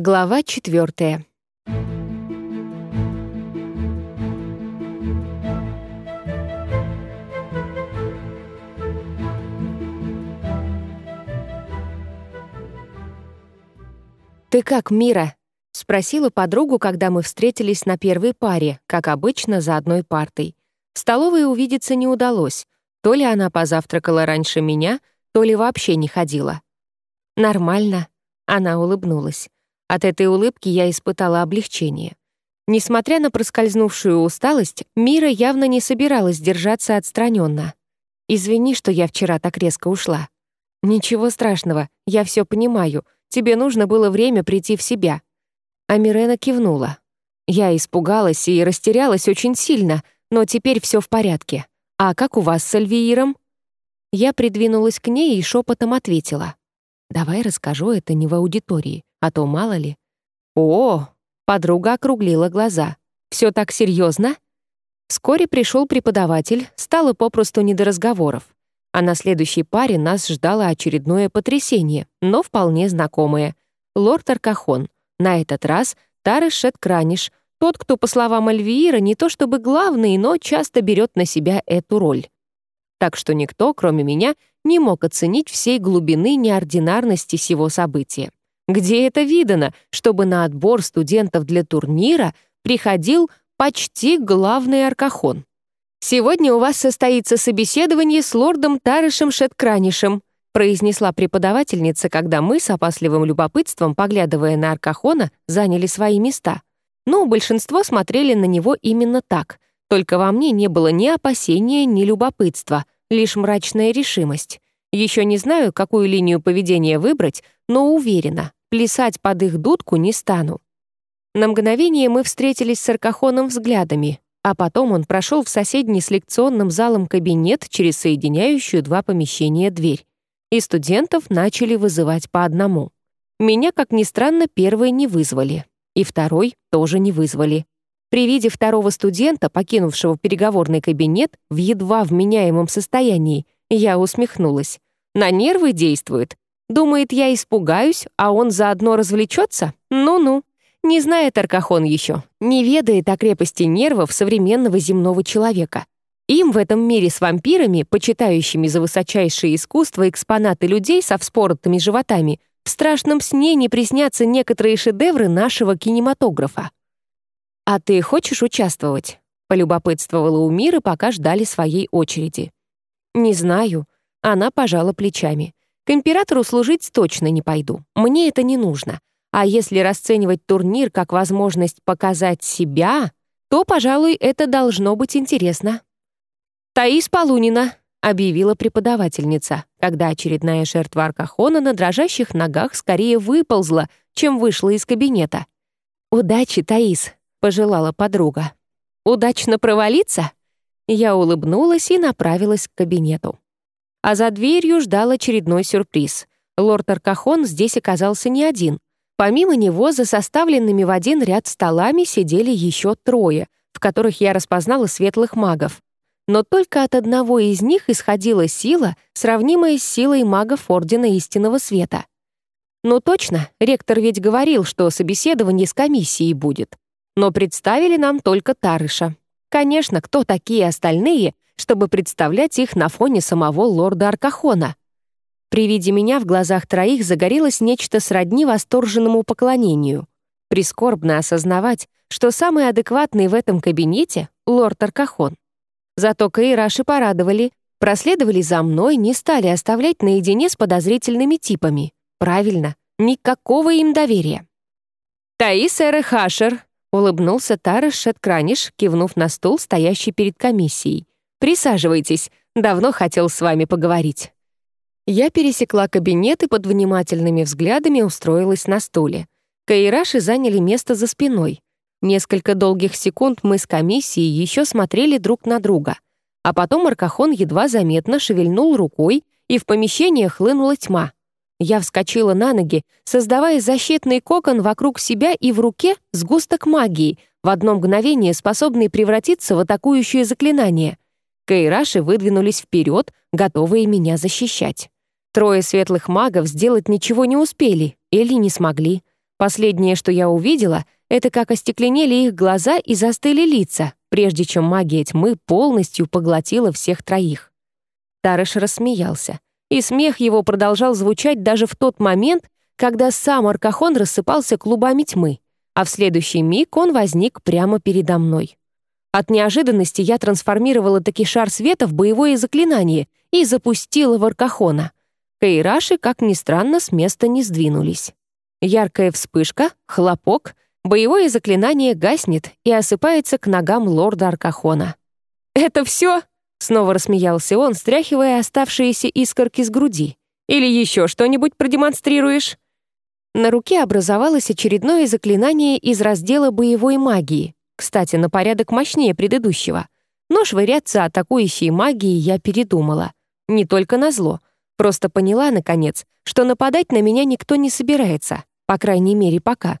Глава четвертая. «Ты как, Мира?» — спросила подругу, когда мы встретились на первой паре, как обычно, за одной партой. В столовой увидеться не удалось. То ли она позавтракала раньше меня, то ли вообще не ходила. «Нормально», — она улыбнулась. От этой улыбки я испытала облегчение. Несмотря на проскользнувшую усталость, Мира явно не собиралась держаться отстраненно. «Извини, что я вчера так резко ушла». «Ничего страшного, я все понимаю. Тебе нужно было время прийти в себя». А Мирена кивнула. Я испугалась и растерялась очень сильно, но теперь все в порядке. А как у вас с Эльвииром? Я придвинулась к ней и шепотом ответила. «Давай расскажу это не в аудитории, а то мало ли». «О!» — подруга округлила глаза. Все так серьезно? Вскоре пришел преподаватель, стало попросту не до разговоров. А на следующей паре нас ждало очередное потрясение, но вполне знакомое. Лорд Аркахон. На этот раз Тарыш Шеткраниш, тот, кто, по словам Альвиира, не то чтобы главный, но часто берет на себя эту роль. Так что никто, кроме меня, не мог оценить всей глубины неординарности сего события. Где это видано, чтобы на отбор студентов для турнира приходил почти главный аркахон? «Сегодня у вас состоится собеседование с лордом Тарышем Шеткранишем», произнесла преподавательница, когда мы с опасливым любопытством, поглядывая на Аркахона, заняли свои места. Но большинство смотрели на него именно так. Только во мне не было ни опасения, ни любопытства, лишь мрачная решимость. Еще не знаю, какую линию поведения выбрать, но уверена, плясать под их дудку не стану. На мгновение мы встретились с Аркахоном взглядами, а потом он прошел в соседний с лекционным залом кабинет через соединяющую два помещения дверь. И студентов начали вызывать по одному. Меня, как ни странно, первые не вызвали. И второй тоже не вызвали. При виде второго студента, покинувшего переговорный кабинет в едва вменяемом состоянии, я усмехнулась. На нервы действует. Думает, я испугаюсь, а он заодно развлечется? Ну-ну. Не знает Аркахон еще, не ведает о крепости нервов современного земного человека. Им в этом мире с вампирами, почитающими за высочайшее искусство экспонаты людей со вспоротыми животами, в страшном сне не приснятся некоторые шедевры нашего кинематографа. «А ты хочешь участвовать?» — полюбопытствовала у Миры, пока ждали своей очереди. «Не знаю». Она пожала плечами. «К императору служить точно не пойду. Мне это не нужно. А если расценивать турнир как возможность показать себя, то, пожалуй, это должно быть интересно. «Таис Полунина», — объявила преподавательница, когда очередная жертва Аркахона на дрожащих ногах скорее выползла, чем вышла из кабинета. «Удачи, Таис», — пожелала подруга. «Удачно провалиться?» Я улыбнулась и направилась к кабинету. А за дверью ждал очередной сюрприз. Лорд Аркахон здесь оказался не один. Помимо него за составленными в один ряд столами сидели еще трое, в которых я распознала светлых магов. Но только от одного из них исходила сила, сравнимая с силой магов Ордена Истинного Света. Ну точно, ректор ведь говорил, что собеседование с комиссией будет. Но представили нам только Тарыша. Конечно, кто такие остальные, чтобы представлять их на фоне самого лорда Аркахона? При виде меня в глазах троих загорелось нечто сродни восторженному поклонению. Прискорбно осознавать, что самый адекватный в этом кабинете — лорд Аркахон. Зато Каираши порадовали, проследовали за мной, не стали оставлять наедине с подозрительными типами. Правильно, никакого им доверия. «Таис Эры Хашер», — улыбнулся Тарас Шеткраниш, кивнув на стул, стоящий перед комиссией. «Присаживайтесь, давно хотел с вами поговорить». Я пересекла кабинет и под внимательными взглядами устроилась на стуле. Каираши заняли место за спиной. Несколько долгих секунд мы с комиссией еще смотрели друг на друга. А потом Аркахон едва заметно шевельнул рукой, и в помещение хлынула тьма. Я вскочила на ноги, создавая защитный кокон вокруг себя и в руке сгусток магии, в одно мгновение способный превратиться в атакующее заклинание. Каираши выдвинулись вперед, готовые меня защищать. Трое светлых магов сделать ничего не успели или не смогли. Последнее, что я увидела, это как остекленели их глаза и застыли лица, прежде чем магия тьмы полностью поглотила всех троих. Тарыш рассмеялся, и смех его продолжал звучать даже в тот момент, когда сам Аркахон рассыпался клубами тьмы, а в следующий миг он возник прямо передо мной. От неожиданности я трансформировала таки шар света в боевое заклинание и запустила в Аркахона. Кайраши, как ни странно, с места не сдвинулись. Яркая вспышка, хлопок, боевое заклинание гаснет и осыпается к ногам лорда Аркахона. «Это все?» — снова рассмеялся он, стряхивая оставшиеся искорки с груди. «Или еще что-нибудь продемонстрируешь?» На руке образовалось очередное заклинание из раздела боевой магии, кстати, на порядок мощнее предыдущего. Но швыряться атакующей магией я передумала. Не только на зло. Просто поняла, наконец, что нападать на меня никто не собирается. По крайней мере, пока.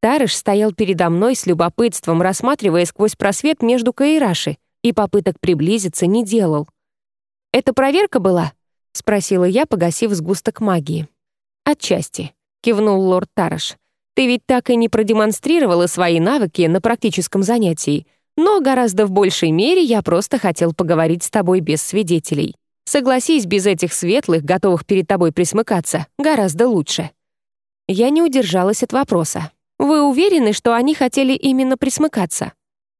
Тарыш стоял передо мной с любопытством, рассматривая сквозь просвет между Каираши, и попыток приблизиться не делал. «Это проверка была?» — спросила я, погасив сгусток магии. «Отчасти», — кивнул лорд Тарыш. Ты ведь так и не продемонстрировала свои навыки на практическом занятии, но гораздо в большей мере я просто хотел поговорить с тобой без свидетелей. Согласись, без этих светлых, готовых перед тобой присмыкаться, гораздо лучше». Я не удержалась от вопроса. «Вы уверены, что они хотели именно присмыкаться?»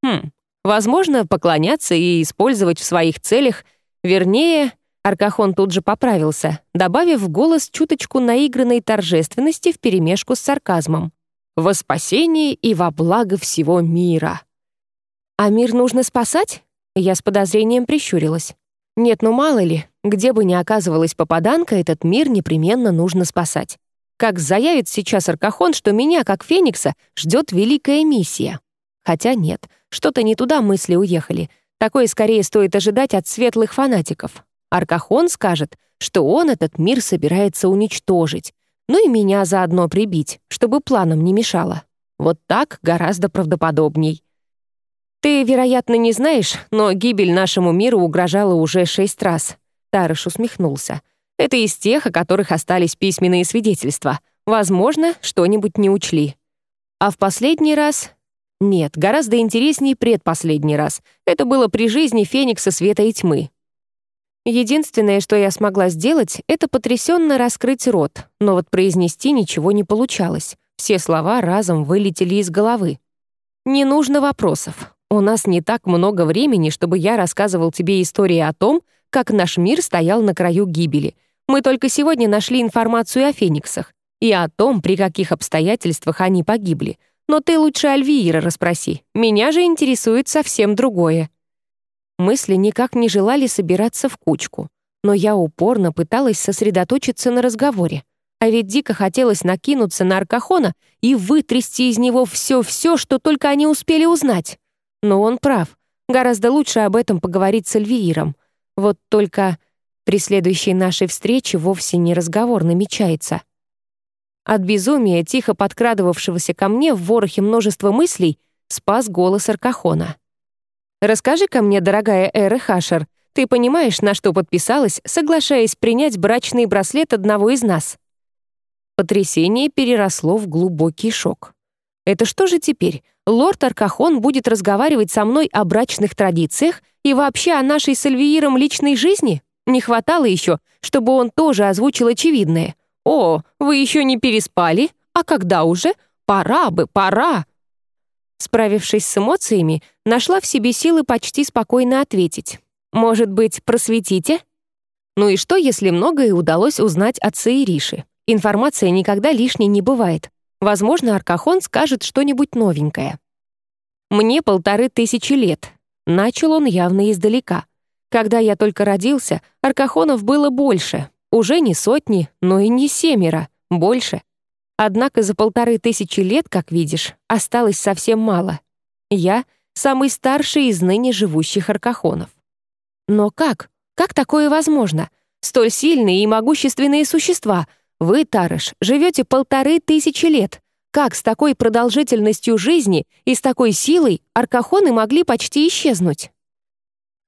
«Хм, возможно, поклоняться и использовать в своих целях, вернее, Аркахон тут же поправился, добавив в голос чуточку наигранной торжественности вперемешку с сарказмом. «Во спасение и во благо всего мира». «А мир нужно спасать?» Я с подозрением прищурилась. «Нет, ну мало ли, где бы ни оказывалась попаданка, этот мир непременно нужно спасать. Как заявит сейчас Аркахон, что меня, как Феникса, ждет великая миссия. Хотя нет, что-то не туда мысли уехали. Такое скорее стоит ожидать от светлых фанатиков. Аркахон скажет, что он этот мир собирается уничтожить, ну и меня заодно прибить, чтобы планам не мешало. Вот так гораздо правдоподобней. Ты, вероятно, не знаешь, но гибель нашему миру угрожала уже шесть раз. Тарыш усмехнулся. Это из тех, о которых остались письменные свидетельства. Возможно, что-нибудь не учли. А в последний раз... Нет, гораздо интереснее предпоследний раз. Это было при жизни Феникса Света и Тьмы. Единственное, что я смогла сделать, это потрясенно раскрыть рот, но вот произнести ничего не получалось. Все слова разом вылетели из головы. «Не нужно вопросов. У нас не так много времени, чтобы я рассказывал тебе истории о том, как наш мир стоял на краю гибели. Мы только сегодня нашли информацию о фениксах и о том, при каких обстоятельствах они погибли. Но ты лучше Альвиира расспроси. Меня же интересует совсем другое». Мысли никак не желали собираться в кучку, но я упорно пыталась сосредоточиться на разговоре. А ведь дико хотелось накинуться на Аркахона и вытрясти из него все-все, что только они успели узнать. Но он прав. Гораздо лучше об этом поговорить с Эльвииром. Вот только при следующей нашей встрече вовсе не разговор намечается. От безумия, тихо подкрадывавшегося ко мне в ворохе множества мыслей, спас голос Аркахона. Расскажи-ка мне, дорогая Эра Хашер, ты понимаешь, на что подписалась, соглашаясь принять брачный браслет одного из нас?» Потрясение переросло в глубокий шок. «Это что же теперь? Лорд Аркахон будет разговаривать со мной о брачных традициях и вообще о нашей с Эльвииром личной жизни? Не хватало еще, чтобы он тоже озвучил очевидное. «О, вы еще не переспали? А когда уже? Пора бы, пора!» Справившись с эмоциями, нашла в себе силы почти спокойно ответить. «Может быть, просветите?» Ну и что, если многое удалось узнать от Саириши? Информация никогда лишней не бывает. Возможно, Аркахон скажет что-нибудь новенькое. «Мне полторы тысячи лет». Начал он явно издалека. Когда я только родился, Аркахонов было больше. Уже не сотни, но и не семеро. Больше. Однако за полторы тысячи лет, как видишь, осталось совсем мало. Я — самый старший из ныне живущих аркахонов. Но как? Как такое возможно? Столь сильные и могущественные существа. Вы, Тарыш, живете полторы тысячи лет. Как с такой продолжительностью жизни и с такой силой аркахоны могли почти исчезнуть?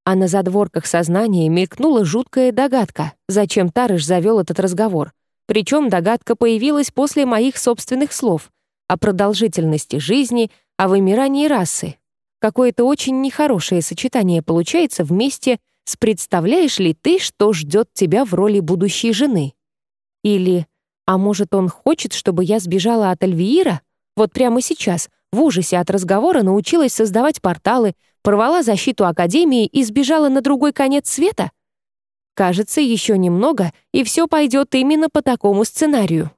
А на задворках сознания мелькнула жуткая догадка, зачем Тарыш завел этот разговор. Причем догадка появилась после моих собственных слов. о продолжительности жизни, о вымирании расы. Какое-то очень нехорошее сочетание получается вместе с «представляешь ли ты, что ждет тебя в роли будущей жены?» Или «а может, он хочет, чтобы я сбежала от Альвиира? Вот прямо сейчас, в ужасе от разговора, научилась создавать порталы, порвала защиту Академии и сбежала на другой конец света?» Кажется, еще немного, и все пойдет именно по такому сценарию.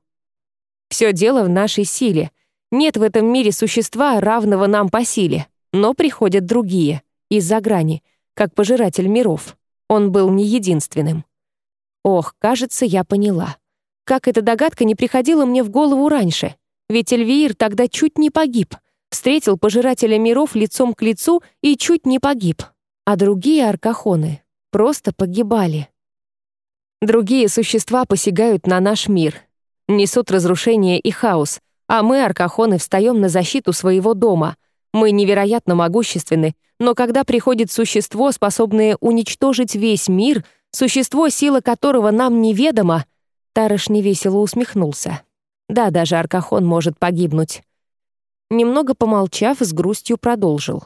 Все дело в нашей силе. Нет в этом мире существа, равного нам по силе. Но приходят другие, из-за грани, как пожиратель миров. Он был не единственным. Ох, кажется, я поняла. Как эта догадка не приходила мне в голову раньше? Ведь Эльвиир тогда чуть не погиб. Встретил пожирателя миров лицом к лицу и чуть не погиб. А другие аркахоны просто погибали. Другие существа посягают на наш мир, несут разрушение и хаос, а мы, аркахоны, встаем на защиту своего дома. Мы невероятно могущественны, но когда приходит существо, способное уничтожить весь мир, существо, сила которого нам неведома, Тарыш невесело усмехнулся. Да, даже Аркахон может погибнуть. Немного помолчав, с грустью продолжил.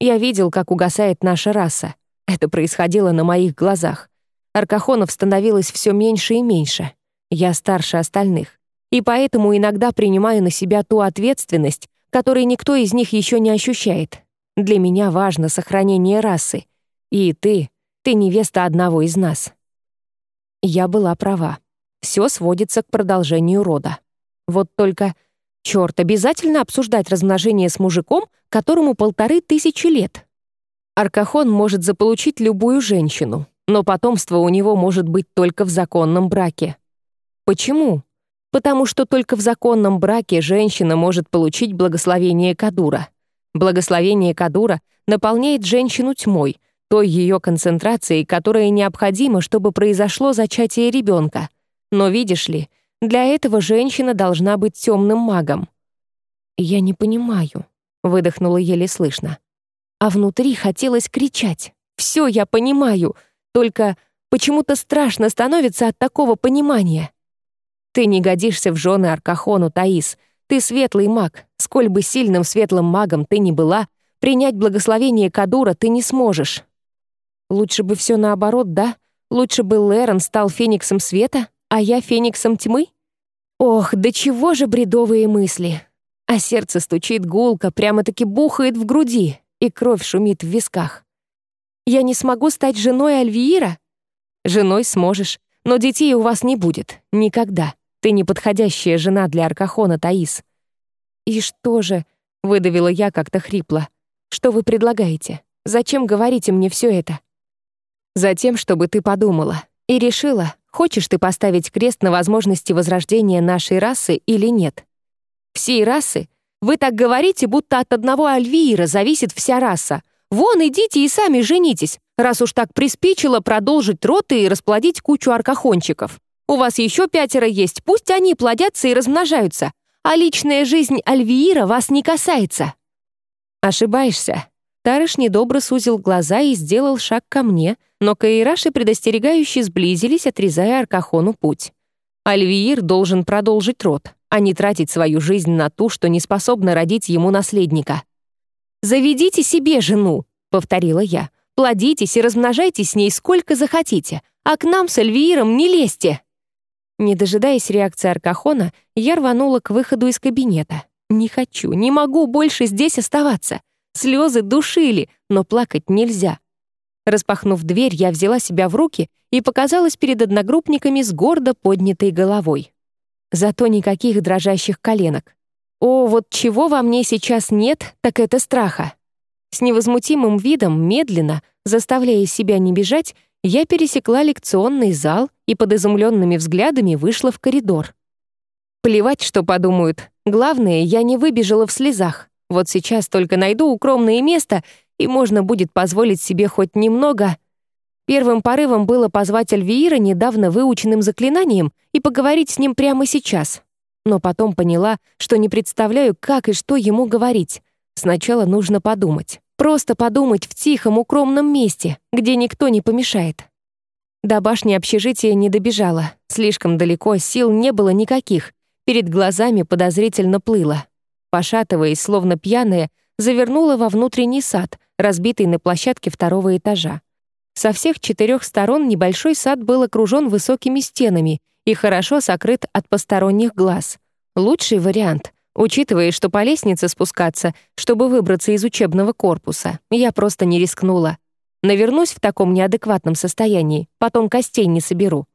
Я видел, как угасает наша раса. Это происходило на моих глазах. Аркахонов становилось все меньше и меньше. Я старше остальных. И поэтому иногда принимаю на себя ту ответственность, которой никто из них еще не ощущает. Для меня важно сохранение расы. И ты, ты невеста одного из нас. Я была права. Все сводится к продолжению рода. Вот только, черт, обязательно обсуждать размножение с мужиком, которому полторы тысячи лет. Аркахон может заполучить любую женщину, но потомство у него может быть только в законном браке. Почему? Потому что только в законном браке женщина может получить благословение Кадура. Благословение Кадура наполняет женщину тьмой, той ее концентрацией, которая необходима, чтобы произошло зачатие ребенка. Но видишь ли, для этого женщина должна быть темным магом. «Я не понимаю», — выдохнула еле слышно. А внутри хотелось кричать. «Все я понимаю!» Только почему-то страшно становится от такого понимания. Ты не годишься в жены Аркахону, Таис. Ты светлый маг. Сколь бы сильным светлым магом ты ни была, принять благословение Кадура ты не сможешь. Лучше бы все наоборот, да? Лучше бы Лерон стал фениксом света, а я фениксом тьмы? Ох, да чего же бредовые мысли. А сердце стучит гулко, прямо-таки бухает в груди, и кровь шумит в висках. Я не смогу стать женой Альвиира? Женой сможешь, но детей у вас не будет. Никогда. Ты неподходящая жена для Аркахона, Таис. И что же, выдавила я как-то хрипло. Что вы предлагаете? Зачем говорите мне все это? Затем, чтобы ты подумала и решила, хочешь ты поставить крест на возможности возрождения нашей расы или нет. Всей расы? Вы так говорите, будто от одного Альвиира зависит вся раса, Вон, идите и сами женитесь, раз уж так приспичило продолжить род и расплодить кучу аркахончиков. У вас еще пятеро есть, пусть они плодятся и размножаются, а личная жизнь Альвиира вас не касается». «Ошибаешься». Тарыш недобро сузил глаза и сделал шаг ко мне, но Каираши предостерегающе сблизились, отрезая Аркахону путь. Альвиир должен продолжить род, а не тратить свою жизнь на ту, что не способна родить ему наследника. «Заведите себе жену», — повторила я. «Плодитесь и размножайтесь с ней сколько захотите, а к нам с Эльвииром не лезьте». Не дожидаясь реакции Аркахона, я рванула к выходу из кабинета. «Не хочу, не могу больше здесь оставаться. Слезы душили, но плакать нельзя». Распахнув дверь, я взяла себя в руки и показалась перед одногруппниками с гордо поднятой головой. Зато никаких дрожащих коленок. О, вот чего во мне сейчас нет, так это страха. С невозмутимым видом, медленно, заставляя себя не бежать, я пересекла лекционный зал и под изумленными взглядами вышла в коридор. Плевать, что подумают. Главное, я не выбежала в слезах. Вот сейчас только найду укромное место, и можно будет позволить себе хоть немного... Первым порывом было позвать Альвиира недавно выученным заклинанием и поговорить с ним прямо сейчас но потом поняла, что не представляю, как и что ему говорить. Сначала нужно подумать. Просто подумать в тихом, укромном месте, где никто не помешает. До башни общежития не добежала. Слишком далеко, сил не было никаких. Перед глазами подозрительно плыло. Пошатываясь, словно пьяная, завернула во внутренний сад, разбитый на площадке второго этажа. Со всех четырех сторон небольшой сад был окружен высокими стенами и хорошо сокрыт от посторонних глаз. Лучший вариант, учитывая, что по лестнице спускаться, чтобы выбраться из учебного корпуса, я просто не рискнула. Навернусь в таком неадекватном состоянии, потом костей не соберу.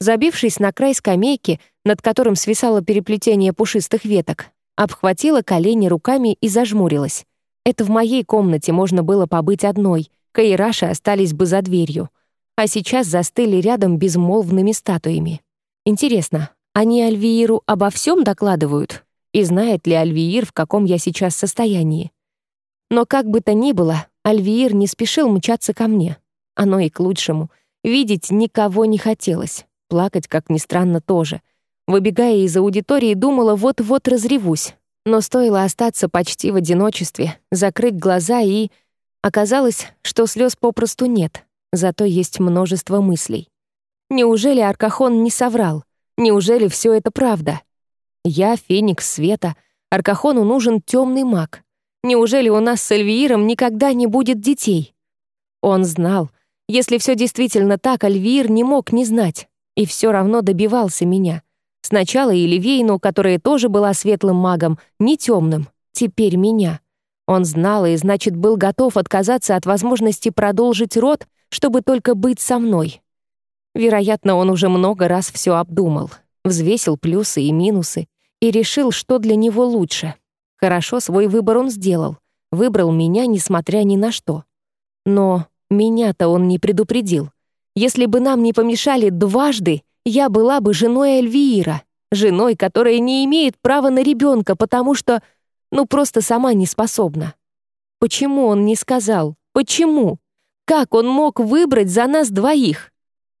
Забившись на край скамейки, над которым свисало переплетение пушистых веток, обхватила колени руками и зажмурилась. Это в моей комнате можно было побыть одной, Каираши остались бы за дверью, а сейчас застыли рядом безмолвными статуями. Интересно, они Альвииру обо всем докладывают? И знает ли Альвиир, в каком я сейчас состоянии? Но как бы то ни было, Альвиир не спешил мчаться ко мне. Оно и к лучшему. Видеть никого не хотелось. Плакать, как ни странно, тоже. Выбегая из аудитории, думала, вот-вот разревусь. Но стоило остаться почти в одиночестве, закрыть глаза и... Оказалось, что слез попросту нет, зато есть множество мыслей. Неужели Аркахон не соврал? Неужели все это правда? Я — феникс света, Аркахону нужен темный маг. Неужели у нас с Эльвииром никогда не будет детей? Он знал. Если все действительно так, Альвиир не мог не знать. И все равно добивался меня. Сначала Еливейну, которая тоже была светлым магом, не темным. Теперь меня. Он знал и, значит, был готов отказаться от возможности продолжить род, чтобы только быть со мной. Вероятно, он уже много раз все обдумал, взвесил плюсы и минусы и решил, что для него лучше. Хорошо, свой выбор он сделал. Выбрал меня, несмотря ни на что. Но меня-то он не предупредил. Если бы нам не помешали дважды, я была бы женой Эльвиира, женой, которая не имеет права на ребенка, потому что, ну, просто сама не способна. Почему он не сказал? Почему? Как он мог выбрать за нас двоих?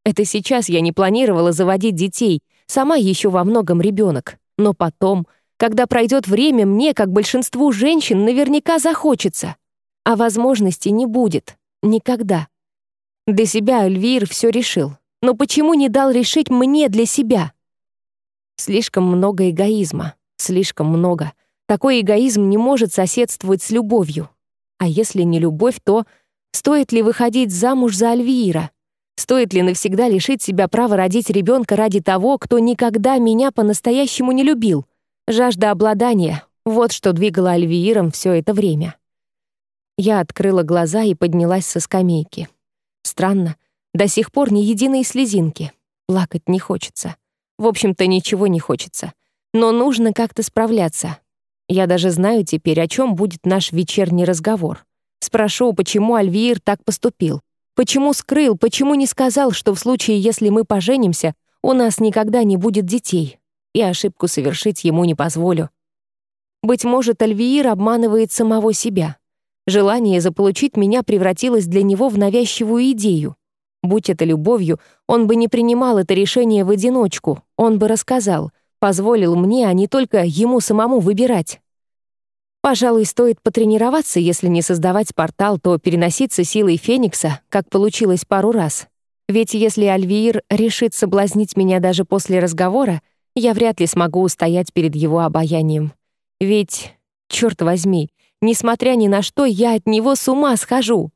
Это сейчас я не планировала заводить детей, сама еще во многом ребенок. Но потом, когда пройдет время, мне, как большинству женщин, наверняка захочется. А возможности не будет. Никогда. Для себя Эльвир все решил. Но почему не дал решить мне для себя? Слишком много эгоизма. Слишком много. Такой эгоизм не может соседствовать с любовью. А если не любовь, то стоит ли выходить замуж за Альвиира? Стоит ли навсегда лишить себя права родить ребенка ради того, кто никогда меня по-настоящему не любил? Жажда обладания — вот что двигало Альвииром все это время. Я открыла глаза и поднялась со скамейки. Странно, до сих пор ни единой слезинки. Плакать не хочется. В общем-то, ничего не хочется. Но нужно как-то справляться. Я даже знаю теперь, о чем будет наш вечерний разговор. Спрошу, почему Альвиир так поступил. Почему скрыл, почему не сказал, что в случае, если мы поженимся, у нас никогда не будет детей? И ошибку совершить ему не позволю. Быть может, Альвиир обманывает самого себя. Желание заполучить меня превратилось для него в навязчивую идею. Будь это любовью, он бы не принимал это решение в одиночку, он бы рассказал, позволил мне, а не только ему самому выбирать. Пожалуй, стоит потренироваться, если не создавать портал, то переноситься силой Феникса, как получилось пару раз. Ведь если Альвиир решит соблазнить меня даже после разговора, я вряд ли смогу устоять перед его обаянием. Ведь, черт возьми, несмотря ни на что, я от него с ума схожу.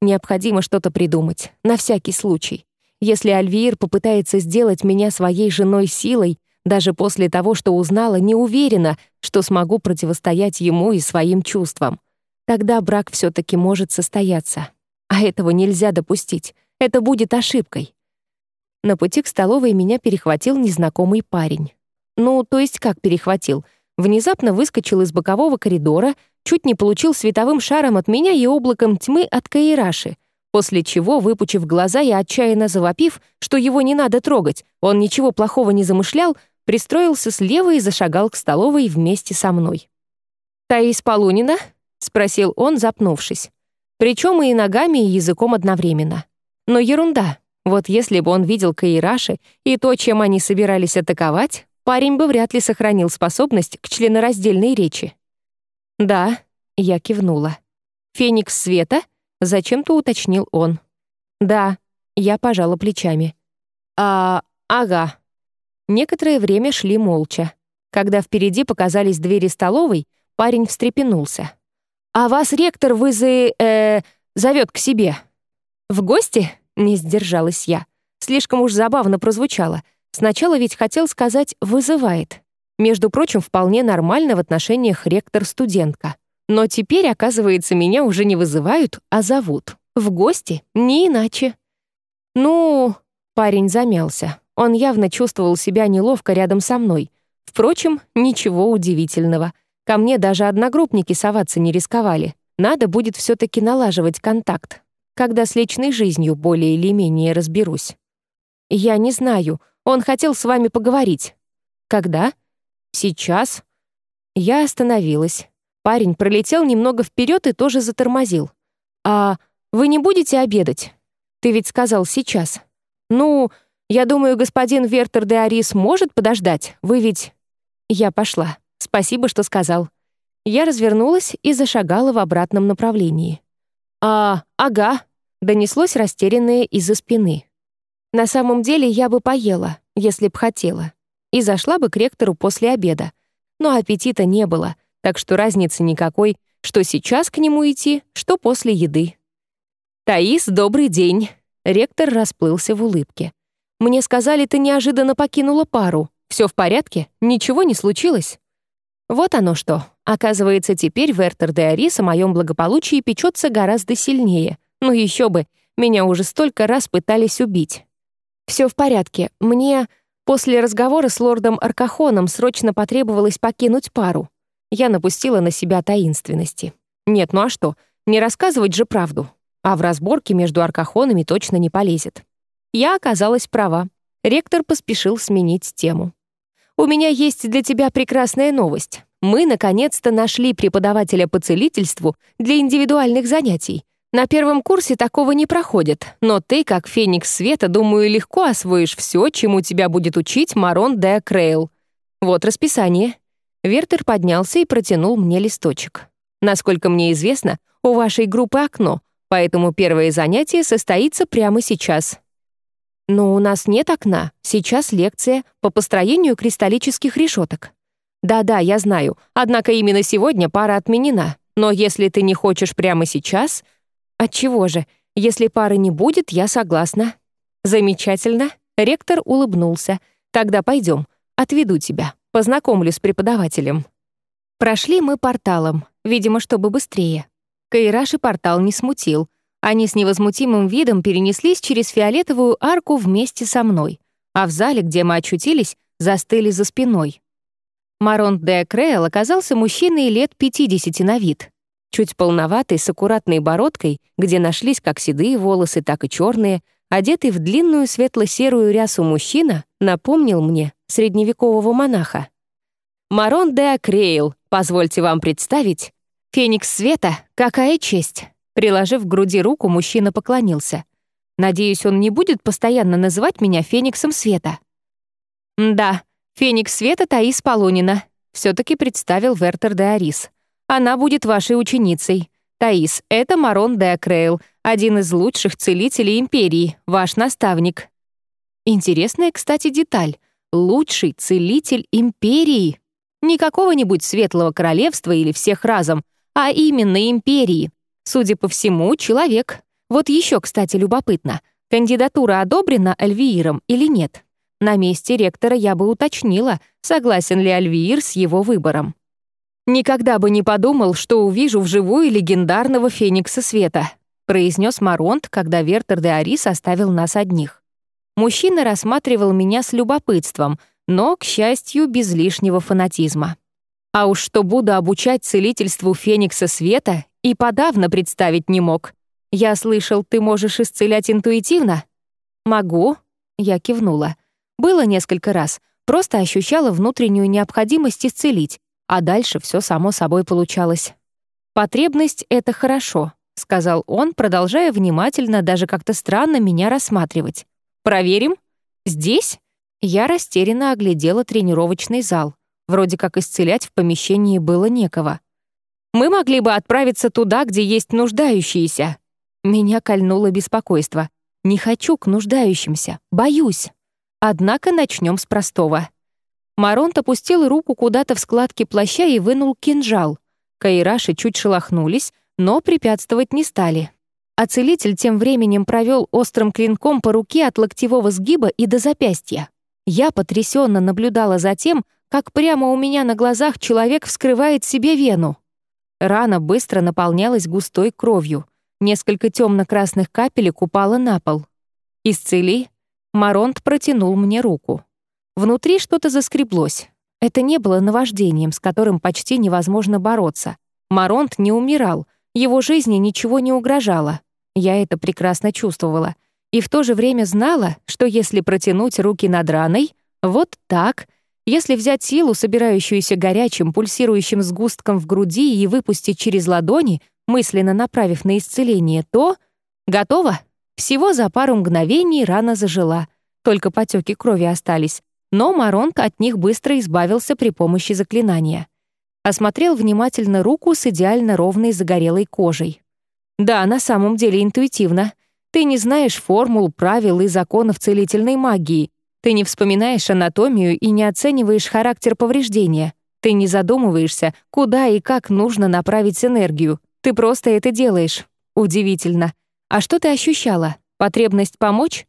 Необходимо что-то придумать, на всякий случай. Если Альвиир попытается сделать меня своей женой силой, даже после того, что узнала, не уверена, что смогу противостоять ему и своим чувствам. Тогда брак все таки может состояться. А этого нельзя допустить. Это будет ошибкой. На пути к столовой меня перехватил незнакомый парень. Ну, то есть как перехватил? Внезапно выскочил из бокового коридора, чуть не получил световым шаром от меня и облаком тьмы от Каираши, после чего, выпучив глаза и отчаянно завопив, что его не надо трогать, он ничего плохого не замышлял, пристроился слева и зашагал к столовой вместе со мной. «Таис Полунина?» — спросил он, запнувшись. Причем и ногами, и языком одновременно. Но ерунда. Вот если бы он видел Каираши и то, чем они собирались атаковать, парень бы вряд ли сохранил способность к членораздельной речи. «Да», — я кивнула. «Феникс Света?» — зачем-то уточнил он. «Да», — я пожала плечами. «А, ага», Некоторое время шли молча. Когда впереди показались двери столовой, парень встрепенулся. «А вас ректор вызы... э... зовет к себе». «В гости?» — не сдержалась я. Слишком уж забавно прозвучало. Сначала ведь хотел сказать «вызывает». Между прочим, вполне нормально в отношениях ректор-студентка. Но теперь, оказывается, меня уже не вызывают, а зовут. В гости, не иначе. «Ну...» — парень замялся. Он явно чувствовал себя неловко рядом со мной. Впрочем, ничего удивительного. Ко мне даже одногруппники соваться не рисковали. Надо будет все таки налаживать контакт, когда с личной жизнью более или менее разберусь. «Я не знаю. Он хотел с вами поговорить». «Когда?» «Сейчас». Я остановилась. Парень пролетел немного вперед и тоже затормозил. «А вы не будете обедать? Ты ведь сказал сейчас. Ну, я думаю, господин Вертер де Арис может подождать. Вы ведь...» Я пошла. Спасибо, что сказал. Я развернулась и зашагала в обратном направлении. «А, ага», — донеслось растерянное из-за спины. На самом деле я бы поела, если б хотела. И зашла бы к ректору после обеда. Но аппетита не было, так что разницы никакой, что сейчас к нему идти, что после еды. «Таис, добрый день!» Ректор расплылся в улыбке. «Мне сказали, ты неожиданно покинула пару. Все в порядке? Ничего не случилось?» Вот оно что. Оказывается, теперь Вертер де Арис о моем благополучии печется гораздо сильнее. Ну еще бы, меня уже столько раз пытались убить. Все в порядке. Мне после разговора с лордом Аркахоном срочно потребовалось покинуть пару. Я напустила на себя таинственности. Нет, ну а что? Не рассказывать же правду а в разборке между аркахонами точно не полезет. Я оказалась права. Ректор поспешил сменить тему. «У меня есть для тебя прекрасная новость. Мы, наконец-то, нашли преподавателя по целительству для индивидуальных занятий. На первом курсе такого не проходит, но ты, как феникс света, думаю, легко освоишь все, чему тебя будет учить Марон де Крейл. Вот расписание». Вертер поднялся и протянул мне листочек. «Насколько мне известно, у вашей группы окно, поэтому первое занятие состоится прямо сейчас. Но у нас нет окна, сейчас лекция по построению кристаллических решеток. Да-да, я знаю, однако именно сегодня пара отменена. Но если ты не хочешь прямо сейчас... Отчего же? Если пары не будет, я согласна. Замечательно. Ректор улыбнулся. Тогда пойдем, отведу тебя, познакомлю с преподавателем. Прошли мы порталом, видимо, чтобы быстрее. Кайраши портал не смутил. Они с невозмутимым видом перенеслись через фиолетовую арку вместе со мной, а в зале, где мы очутились, застыли за спиной. Марон де Крейл оказался мужчиной лет 50 на вид. Чуть полноватый, с аккуратной бородкой, где нашлись как седые волосы, так и черные, одетый в длинную светло-серую рясу мужчина, напомнил мне средневекового монаха. «Марон де Акрейл, позвольте вам представить, «Феникс света, какая честь!» Приложив к груди руку, мужчина поклонился. «Надеюсь, он не будет постоянно называть меня Фениксом света». «Да, Феникс света Таис Полунина», — все-таки представил Вертер де Арис. «Она будет вашей ученицей. Таис, это Марон де Акрейл, один из лучших целителей Империи, ваш наставник». Интересная, кстати, деталь. Лучший целитель Империи. Не какого-нибудь светлого королевства или всех разом, а именно империи. Судя по всему, человек. Вот еще, кстати, любопытно, кандидатура одобрена Альвииром или нет? На месте ректора я бы уточнила, согласен ли Альвиир с его выбором. «Никогда бы не подумал, что увижу вживую легендарного Феникса Света», произнес Маронт, когда Вертер де Арис оставил нас одних. Мужчина рассматривал меня с любопытством, но, к счастью, без лишнего фанатизма. А уж что буду обучать целительству Феникса Света, и подавно представить не мог. Я слышал, ты можешь исцелять интуитивно? Могу, я кивнула. Было несколько раз, просто ощущала внутреннюю необходимость исцелить, а дальше все само собой получалось. Потребность — это хорошо, — сказал он, продолжая внимательно, даже как-то странно меня рассматривать. «Проверим? Здесь?» Я растерянно оглядела тренировочный зал. Вроде как исцелять в помещении было некого. Мы могли бы отправиться туда, где есть нуждающиеся. Меня кольнуло беспокойство. Не хочу к нуждающимся, боюсь. Однако начнем с простого. Маронт опустил руку куда-то в складки плаща и вынул кинжал. Каираши чуть шелохнулись, но препятствовать не стали. А целитель тем временем провел острым клинком по руке от локтевого сгиба и до запястья. Я потрясенно наблюдала за тем, как прямо у меня на глазах человек вскрывает себе вену. Рана быстро наполнялась густой кровью. Несколько темно-красных капелек упало на пол. «Исцели?» Маронт протянул мне руку. Внутри что-то заскреблось. Это не было наваждением, с которым почти невозможно бороться. Маронт не умирал, его жизни ничего не угрожало. Я это прекрасно чувствовала. И в то же время знала, что если протянуть руки над раной, вот так, если взять силу, собирающуюся горячим, пульсирующим сгустком в груди и выпустить через ладони, мысленно направив на исцеление, то... Готово? Всего за пару мгновений рана зажила. Только потеки крови остались но Маронт от них быстро избавился при помощи заклинания. Осмотрел внимательно руку с идеально ровной загорелой кожей. «Да, на самом деле интуитивно. Ты не знаешь формул, правил и законов целительной магии. Ты не вспоминаешь анатомию и не оцениваешь характер повреждения. Ты не задумываешься, куда и как нужно направить энергию. Ты просто это делаешь. Удивительно. А что ты ощущала? Потребность помочь?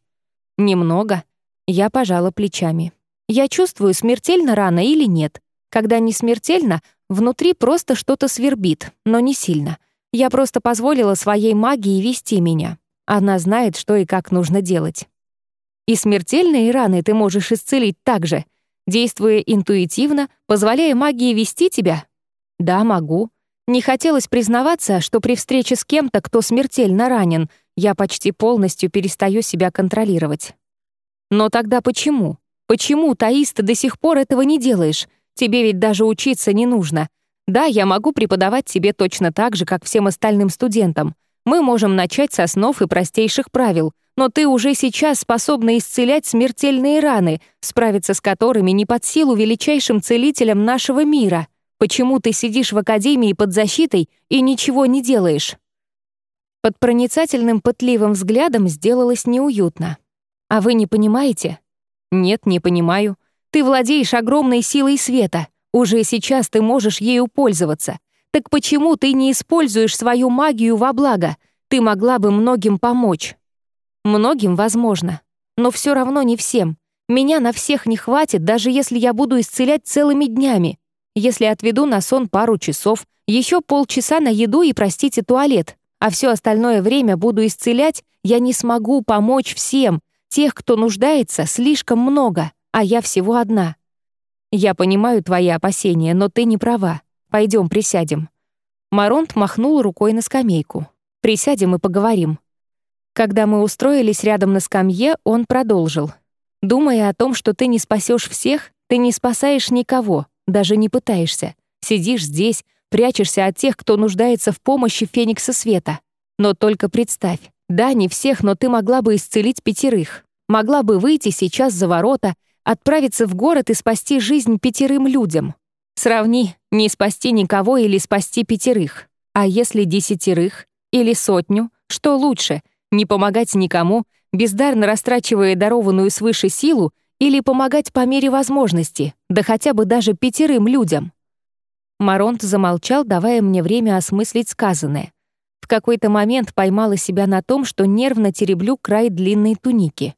Немного. Я пожала плечами. Я чувствую, смертельно рано или нет. Когда не смертельно, внутри просто что-то свербит, но не сильно. Я просто позволила своей магии вести меня. Она знает, что и как нужно делать. И смертельные раны ты можешь исцелить так же, действуя интуитивно, позволяя магии вести тебя? Да, могу. Не хотелось признаваться, что при встрече с кем-то, кто смертельно ранен, я почти полностью перестаю себя контролировать. Но тогда почему? Почему, Таиста, до сих пор этого не делаешь? Тебе ведь даже учиться не нужно. Да, я могу преподавать тебе точно так же, как всем остальным студентам. Мы можем начать с основ и простейших правил, но ты уже сейчас способна исцелять смертельные раны, справиться с которыми не под силу величайшим целителям нашего мира. Почему ты сидишь в академии под защитой и ничего не делаешь?» Под проницательным пытливым взглядом сделалось неуютно. «А вы не понимаете? «Нет, не понимаю. Ты владеешь огромной силой света. Уже сейчас ты можешь ею пользоваться. Так почему ты не используешь свою магию во благо? Ты могла бы многим помочь». «Многим, возможно. Но все равно не всем. Меня на всех не хватит, даже если я буду исцелять целыми днями. Если отведу на сон пару часов, еще полчаса на еду и, простите, туалет, а все остальное время буду исцелять, я не смогу помочь всем, Тех, кто нуждается, слишком много, а я всего одна. Я понимаю твои опасения, но ты не права. Пойдем присядем». Маронт махнул рукой на скамейку. «Присядем и поговорим». Когда мы устроились рядом на скамье, он продолжил. «Думая о том, что ты не спасешь всех, ты не спасаешь никого, даже не пытаешься. Сидишь здесь, прячешься от тех, кто нуждается в помощи Феникса Света. Но только представь, да, не всех, но ты могла бы исцелить пятерых. Могла бы выйти сейчас за ворота, отправиться в город и спасти жизнь пятерым людям. Сравни, не спасти никого или спасти пятерых. А если десятерых? Или сотню? Что лучше? Не помогать никому, бездарно растрачивая дарованную свыше силу, или помогать по мере возможности, да хотя бы даже пятерым людям? Маронт замолчал, давая мне время осмыслить сказанное какой-то момент поймала себя на том, что нервно тереблю край длинной туники.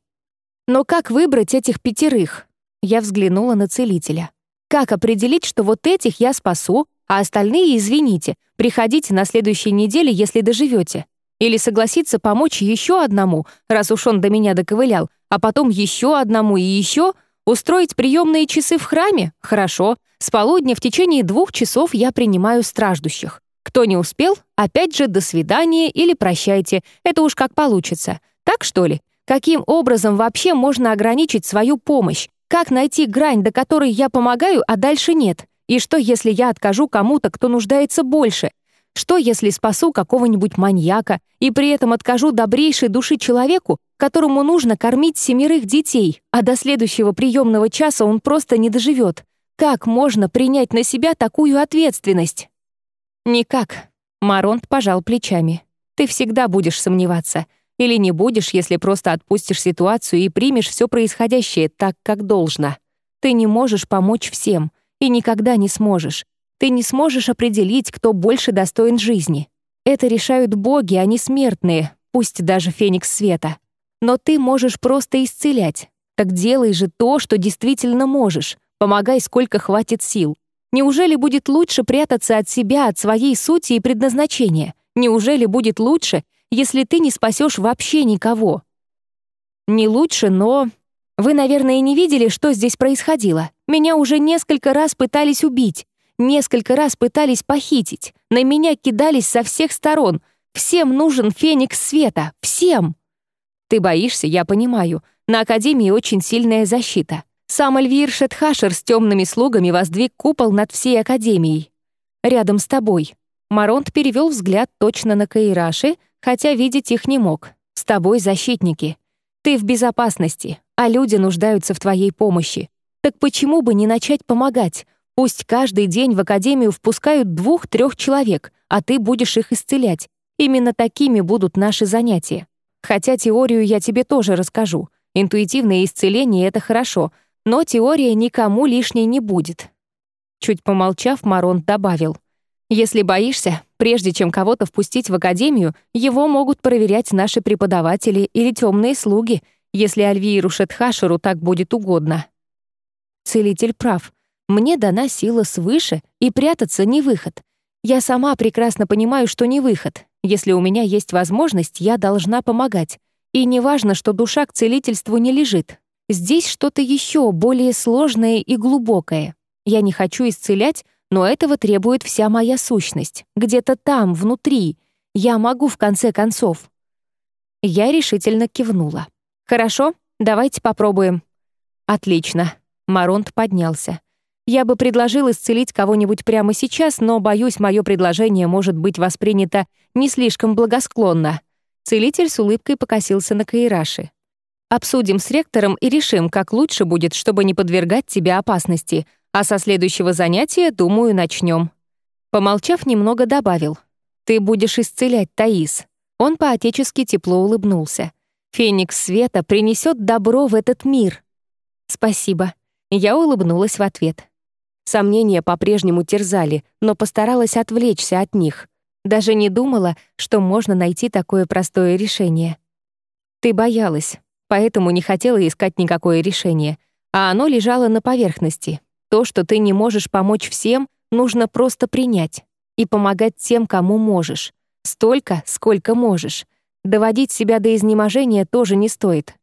Но как выбрать этих пятерых? Я взглянула на целителя. Как определить, что вот этих я спасу, а остальные, извините, приходите на следующей неделе, если доживете? Или согласиться помочь еще одному, раз уж он до меня доковылял, а потом еще одному и еще? Устроить приемные часы в храме? Хорошо. С полудня в течение двух часов я принимаю страждущих. Кто не успел, опять же, до свидания или прощайте, это уж как получится. Так что ли? Каким образом вообще можно ограничить свою помощь? Как найти грань, до которой я помогаю, а дальше нет? И что, если я откажу кому-то, кто нуждается больше? Что, если спасу какого-нибудь маньяка и при этом откажу добрейшей души человеку, которому нужно кормить семерых детей, а до следующего приемного часа он просто не доживет? Как можно принять на себя такую ответственность? «Никак», — Маронт пожал плечами. «Ты всегда будешь сомневаться. Или не будешь, если просто отпустишь ситуацию и примешь все происходящее так, как должно. Ты не можешь помочь всем и никогда не сможешь. Ты не сможешь определить, кто больше достоин жизни. Это решают боги, а не смертные, пусть даже Феникс Света. Но ты можешь просто исцелять. Так делай же то, что действительно можешь. Помогай, сколько хватит сил. Неужели будет лучше прятаться от себя, от своей сути и предназначения? Неужели будет лучше, если ты не спасешь вообще никого? Не лучше, но... Вы, наверное, не видели, что здесь происходило. Меня уже несколько раз пытались убить. Несколько раз пытались похитить. На меня кидались со всех сторон. Всем нужен феникс света. Всем. Ты боишься, я понимаю. На Академии очень сильная защита. Сам Эльвир Шетхашер с темными слугами воздвиг купол над всей Академией. Рядом с тобой. Маронт перевел взгляд точно на Каираши, хотя видеть их не мог. С тобой защитники. Ты в безопасности, а люди нуждаются в твоей помощи. Так почему бы не начать помогать? Пусть каждый день в Академию впускают двух-трех человек, а ты будешь их исцелять. Именно такими будут наши занятия. Хотя теорию я тебе тоже расскажу. Интуитивное исцеление — это хорошо, но теория никому лишней не будет. Чуть помолчав, Марон добавил. Если боишься, прежде чем кого-то впустить в академию, его могут проверять наши преподаватели или темные слуги, если Альвииру Шетхашеру так будет угодно. Целитель прав. Мне дана сила свыше, и прятаться не выход. Я сама прекрасно понимаю, что не выход. Если у меня есть возможность, я должна помогать. И не важно, что душа к целительству не лежит. Здесь что-то еще более сложное и глубокое. Я не хочу исцелять, но этого требует вся моя сущность. Где-то там, внутри. Я могу, в конце концов. Я решительно кивнула. «Хорошо, давайте попробуем». «Отлично». Маронт поднялся. «Я бы предложил исцелить кого-нибудь прямо сейчас, но, боюсь, мое предложение может быть воспринято не слишком благосклонно». Целитель с улыбкой покосился на Каираши. «Обсудим с ректором и решим, как лучше будет, чтобы не подвергать тебя опасности, а со следующего занятия, думаю, начнем. Помолчав, немного добавил. «Ты будешь исцелять, Таис». Он поотечески тепло улыбнулся. «Феникс света принесет добро в этот мир». «Спасибо». Я улыбнулась в ответ. Сомнения по-прежнему терзали, но постаралась отвлечься от них. Даже не думала, что можно найти такое простое решение. Ты боялась, поэтому не хотела искать никакое решение, а оно лежало на поверхности, то, что ты не можешь помочь всем, нужно просто принять и помогать тем, кому можешь. Столько, сколько можешь. Доводить себя до изнеможения тоже не стоит.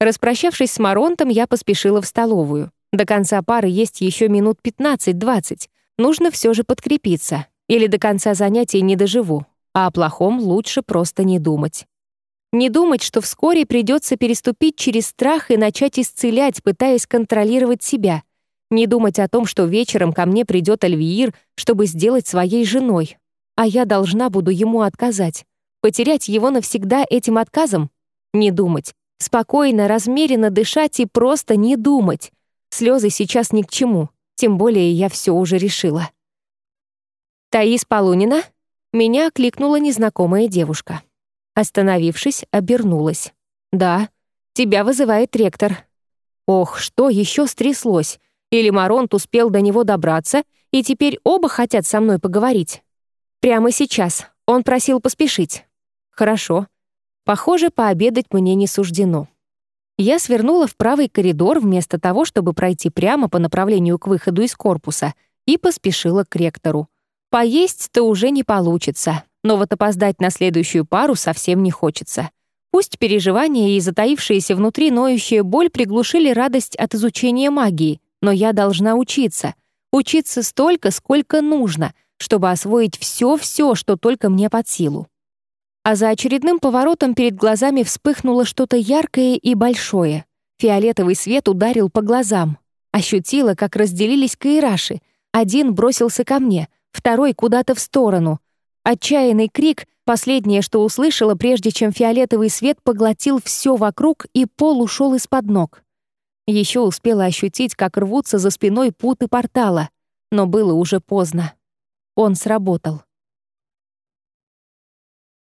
Распрощавшись с Маронтом, я поспешила в столовую. До конца пары есть еще минут 15-20. Нужно все же подкрепиться. Или до конца занятий не доживу. А о плохом лучше просто не думать. Не думать, что вскоре придется переступить через страх и начать исцелять, пытаясь контролировать себя. Не думать о том, что вечером ко мне придет Альвиир, чтобы сделать своей женой, а я должна буду ему отказать. Потерять его навсегда этим отказом? Не думать. Спокойно, размеренно дышать и просто не думать. Слезы сейчас ни к чему, тем более я все уже решила. «Таис Полунина?» Меня окликнула незнакомая девушка. Остановившись, обернулась. «Да, тебя вызывает ректор». Ох, что еще стряслось? Или Маронт успел до него добраться, и теперь оба хотят со мной поговорить? Прямо сейчас. Он просил поспешить. Хорошо. Похоже, пообедать мне не суждено. Я свернула в правый коридор вместо того, чтобы пройти прямо по направлению к выходу из корпуса, и поспешила к ректору. Поесть-то уже не получится, но вот опоздать на следующую пару совсем не хочется. Пусть переживания и затаившаяся внутри ноющая боль приглушили радость от изучения магии, но я должна учиться. Учиться столько, сколько нужно, чтобы освоить все-все, что только мне под силу. А за очередным поворотом перед глазами вспыхнуло что-то яркое и большое. Фиолетовый свет ударил по глазам. Ощутила, как разделились каираши. Один бросился ко мне, второй куда-то в сторону. Отчаянный крик — последнее, что услышала, прежде чем фиолетовый свет поглотил все вокруг и пол ушел из-под ног. Еще успела ощутить, как рвутся за спиной путы портала, но было уже поздно. Он сработал.